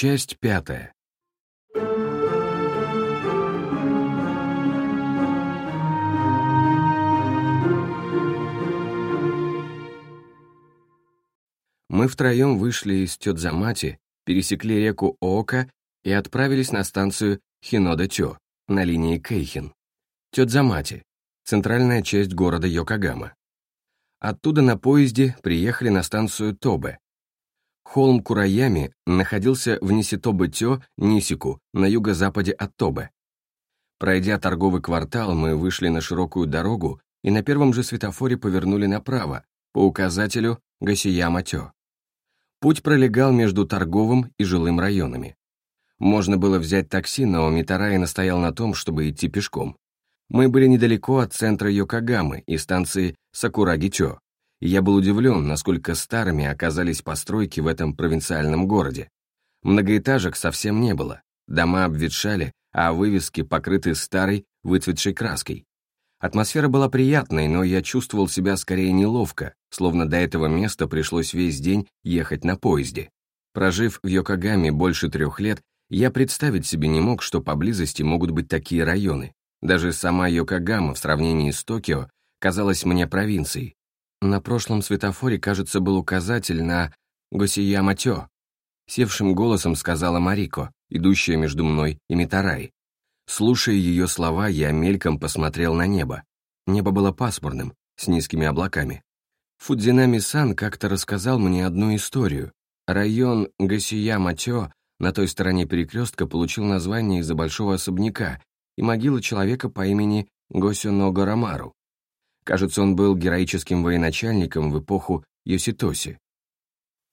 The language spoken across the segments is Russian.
Часть пятая. Мы втроем вышли из Тёдзамати, пересекли реку Оока и отправились на станцию Хинода-Тё на линии Кейхин. Тёдзамати — центральная часть города Йокогама. Оттуда на поезде приехали на станцию Тобе. Холм Кураями находился в Ниситобе-Тё, Нисику, на юго-западе от Тобе. Пройдя торговый квартал, мы вышли на широкую дорогу и на первом же светофоре повернули направо, по указателю Гасияма-Тё. Путь пролегал между торговым и жилым районами. Можно было взять такси, но Митараи настоял на том, чтобы идти пешком. Мы были недалеко от центра Йокогамы и станции Сакурагичо, и я был удивлен, насколько старыми оказались постройки в этом провинциальном городе. Многоэтажек совсем не было, дома обветшали, а вывески покрыты старой, выцветшей краской. Атмосфера была приятной, но я чувствовал себя скорее неловко, словно до этого места пришлось весь день ехать на поезде. Прожив в Йокогаме больше трех лет, я представить себе не мог, что поблизости могут быть такие районы. Даже сама Йокогама в сравнении с Токио казалась мне провинцией. На прошлом светофоре, кажется, был указатель на Госияматё. Севшим голосом сказала Марико, идущая между мной и Митарай. Слушая ее слова, я мельком посмотрел на небо. Небо было пасмурным, с низкими облаками. Фудзинами-сан как-то рассказал мне одну историю. Район Гасия-Матё на той стороне перекрестка получил название из-за большого особняка и могилы человека по имени Госюно Горамару. Кажется, он был героическим военачальником в эпоху Йоситоси.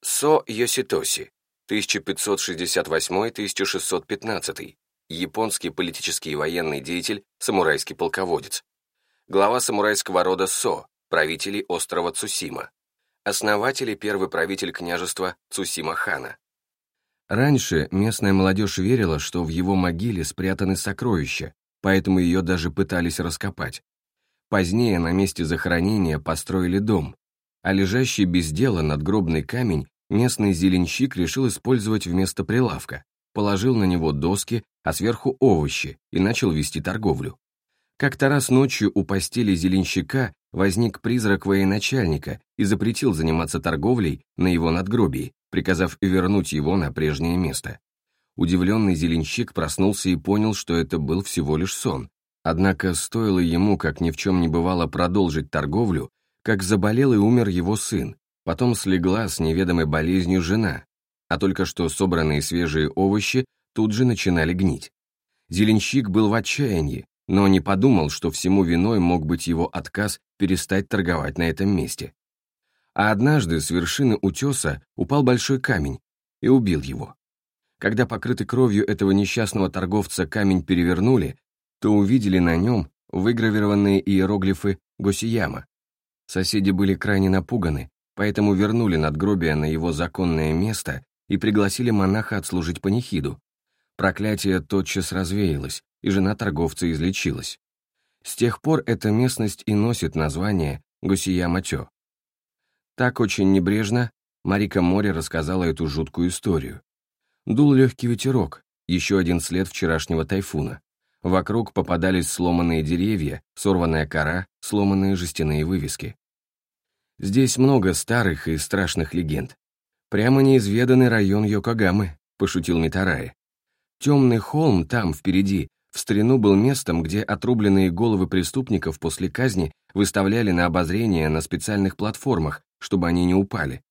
Со Йоситоси, 1568-1615, японский политический и военный деятель, самурайский полководец. Глава самурайского рода Со, правителей острова Цусима. Основатель и первый правитель княжества Цусима-хана. Раньше местная молодежь верила, что в его могиле спрятаны сокровища, поэтому ее даже пытались раскопать. Позднее на месте захоронения построили дом, а лежащий без дела надгробный камень местный зеленщик решил использовать вместо прилавка, положил на него доски, а сверху овощи и начал вести торговлю. Как-то раз ночью у постели зеленщика возник призрак военачальника и запретил заниматься торговлей на его надгробии, приказав вернуть его на прежнее место. Удивленный зеленщик проснулся и понял, что это был всего лишь сон. Однако стоило ему, как ни в чем не бывало, продолжить торговлю, как заболел и умер его сын, потом слегла с неведомой болезнью жена, а только что собранные свежие овощи тут же начинали гнить. Зеленщик был в отчаянии, но не подумал, что всему виной мог быть его отказ перестать торговать на этом месте. А однажды с вершины утеса упал большой камень и убил его. Когда покрытый кровью этого несчастного торговца камень перевернули, то увидели на нем выгравированные иероглифы Госияма. Соседи были крайне напуганы, поэтому вернули надгробие на его законное место и пригласили монаха отслужить панихиду. Проклятие тотчас развеялось, и жена торговца излечилась. С тех пор эта местность и носит название Гусия-Матё. Так очень небрежно Марика Море рассказала эту жуткую историю. Дул легкий ветерок, еще один след вчерашнего тайфуна. Вокруг попадались сломанные деревья, сорванная кора, сломанные жестяные вывески. Здесь много старых и страшных легенд. Прямо неизведанный район Йокогамы, пошутил Митараи. Темный холм там, впереди, в старину был местом, где отрубленные головы преступников после казни выставляли на обозрение на специальных платформах, чтобы они не упали.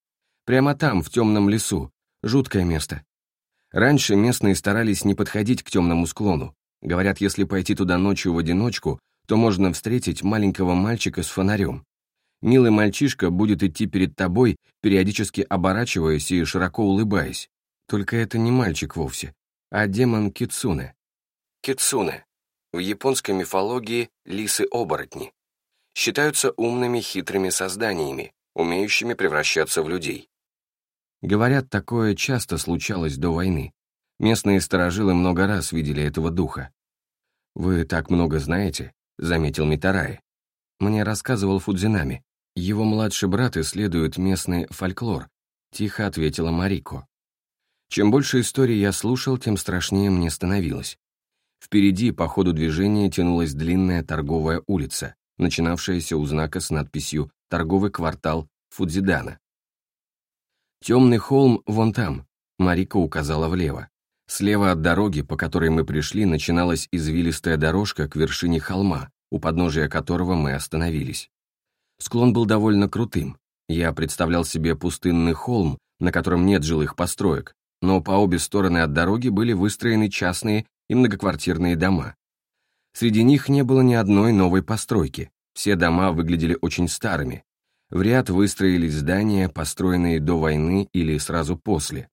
Прямо там, в темном лесу. Жуткое место. Раньше местные старались не подходить к темному склону. Говорят, если пойти туда ночью в одиночку, то можно встретить маленького мальчика с фонарем. Милый мальчишка будет идти перед тобой, периодически оборачиваясь и широко улыбаясь. Только это не мальчик вовсе, а демон Кицуне. Кицуне. В японской мифологии лисы-оборотни. Считаются умными хитрыми созданиями, умеющими превращаться в людей. Говорят, такое часто случалось до войны. Местные сторожилы много раз видели этого духа. «Вы так много знаете», — заметил Митараи. Мне рассказывал Фудзинами. Его младший брат исследует местный фольклор, тихо ответила Марико. Чем больше историй я слушал, тем страшнее мне становилось. Впереди по ходу движения тянулась длинная торговая улица, начинавшаяся у знака с надписью «Торговый квартал Фудзидана». «Темный холм вон там», — Марика указала влево. Слева от дороги, по которой мы пришли, начиналась извилистая дорожка к вершине холма, у подножия которого мы остановились. Склон был довольно крутым. Я представлял себе пустынный холм, на котором нет жилых построек, но по обе стороны от дороги были выстроены частные и многоквартирные дома. Среди них не было ни одной новой постройки, все дома выглядели очень старыми. В ряд выстроились здания, построенные до войны или сразу после.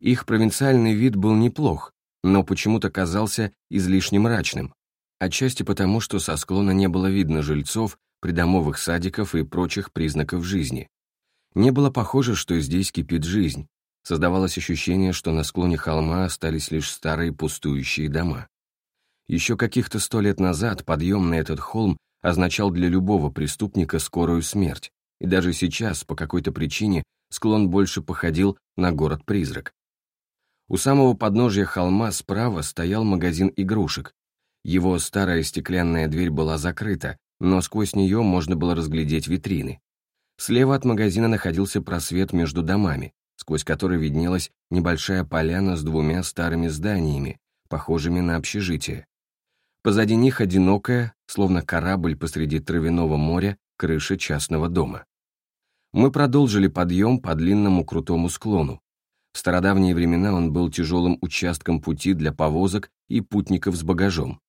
Их провинциальный вид был неплох, но почему-то казался излишне мрачным, отчасти потому, что со склона не было видно жильцов, придомовых садиков и прочих признаков жизни. Не было похоже, что здесь кипит жизнь. Создавалось ощущение, что на склоне холма остались лишь старые пустующие дома. Еще каких-то сто лет назад подъем на этот холм означал для любого преступника скорую смерть, и даже сейчас, по какой-то причине, склон больше походил на город-призрак. У самого подножья холма справа стоял магазин игрушек. Его старая стеклянная дверь была закрыта, но сквозь нее можно было разглядеть витрины. Слева от магазина находился просвет между домами, сквозь который виднелась небольшая поляна с двумя старыми зданиями, похожими на общежитие. Позади них одинокая, словно корабль посреди травяного моря, крыша частного дома. Мы продолжили подъем по длинному крутому склону. В стародавние времена он был тяжелым участком пути для повозок и путников с багажом.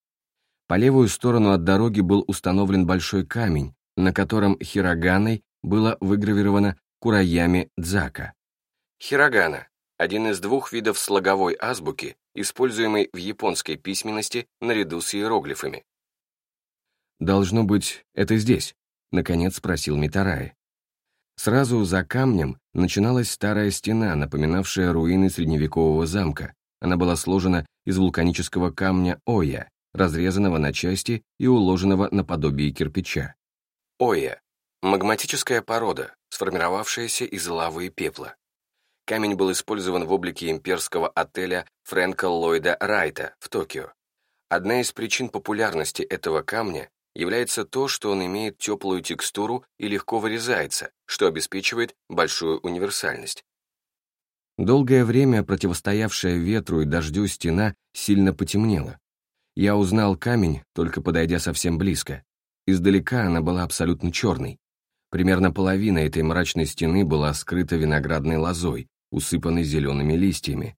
По левую сторону от дороги был установлен большой камень, на котором хироганой было выгравировано Кураями Дзака. Хирогана – один из двух видов слоговой азбуки, используемый в японской письменности наряду с иероглифами. «Должно быть, это здесь», — наконец спросил Митараи. Сразу за камнем начиналась старая стена, напоминавшая руины средневекового замка. Она была сложена из вулканического камня Оя, разрезанного на части и уложенного наподобие кирпича. Оя – магматическая порода, сформировавшаяся из лавы и пепла. Камень был использован в облике имперского отеля Фрэнка Ллойда Райта в Токио. Одна из причин популярности этого камня является то, что он имеет теплую текстуру и легко вырезается, что обеспечивает большую универсальность. Долгое время противостоявшая ветру и дождю стена сильно потемнела, я узнал камень, только подойдя совсем близко. Издалека она была абсолютно черной. Примерно половина этой мрачной стены была скрыта виноградной лозой, усыпанной зелеными листьями.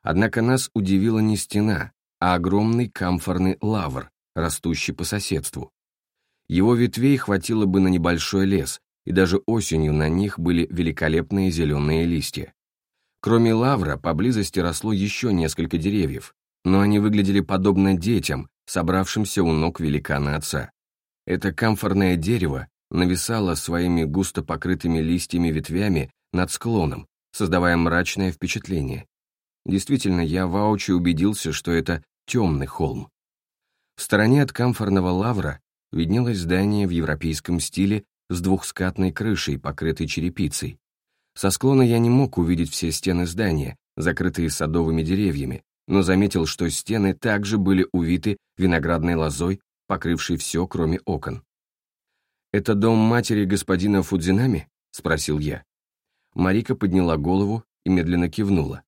Однако нас удивила не стена, а огромный камфорный лавр, растущий по соседству. Его ветвей хватило бы на небольшой лес, и даже осенью на них были великолепные зеленые листья. Кроме лавра, поблизости росло еще несколько деревьев, но они выглядели подобно детям, собравшимся у ног великана отца. Это камфорное дерево нависало своими густо покрытыми листьями ветвями над склоном, создавая мрачное впечатление. Действительно, я воочию убедился, что это темный холм. В стороне от камфорного лавра виднелось здание в европейском стиле с двухскатной крышей, покрытой черепицей. Со склона я не мог увидеть все стены здания, закрытые садовыми деревьями, но заметил, что стены также были увиты виноградной лозой, покрывшей все, кроме окон. «Это дом матери господина Фудзинами?» — спросил я. Марика подняла голову и медленно кивнула.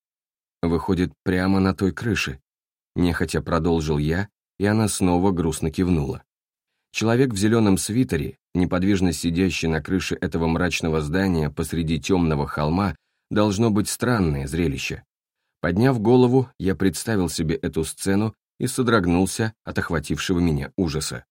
«Выходит, прямо на той крыше». Нехотя продолжил я, и она снова грустно кивнула. Человек в зеленом свитере, неподвижно сидящий на крыше этого мрачного здания посреди темного холма, должно быть странное зрелище. Подняв голову, я представил себе эту сцену и содрогнулся от охватившего меня ужаса.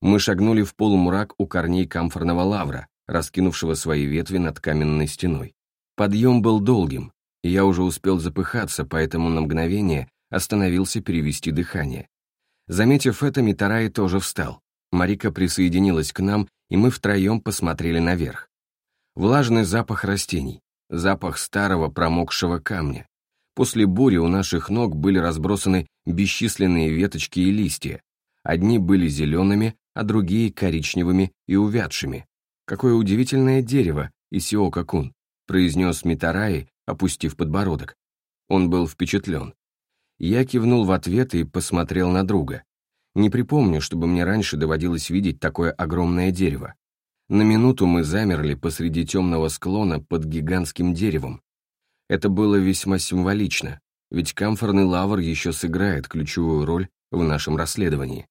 Мы шагнули в полумрак у корней камфорного лавра, раскинувшего свои ветви над каменной стеной. Подъем был долгим, и я уже успел запыхаться, поэтому на мгновение остановился перевести дыхание. Заметив это, Митарай тоже встал. Марика присоединилась к нам, и мы втроем посмотрели наверх. Влажный запах растений, запах старого промокшего камня, После бури у наших ног были разбросаны бесчисленные веточки и листья. Одни были зелеными, а другие коричневыми и увядшими. «Какое удивительное дерево, Исиока-кун», произнес Митараи, опустив подбородок. Он был впечатлен. Я кивнул в ответ и посмотрел на друга. Не припомню, чтобы мне раньше доводилось видеть такое огромное дерево. На минуту мы замерли посреди темного склона под гигантским деревом. Это было весьма символично, ведь камфорный лавр еще сыграет ключевую роль в нашем расследовании.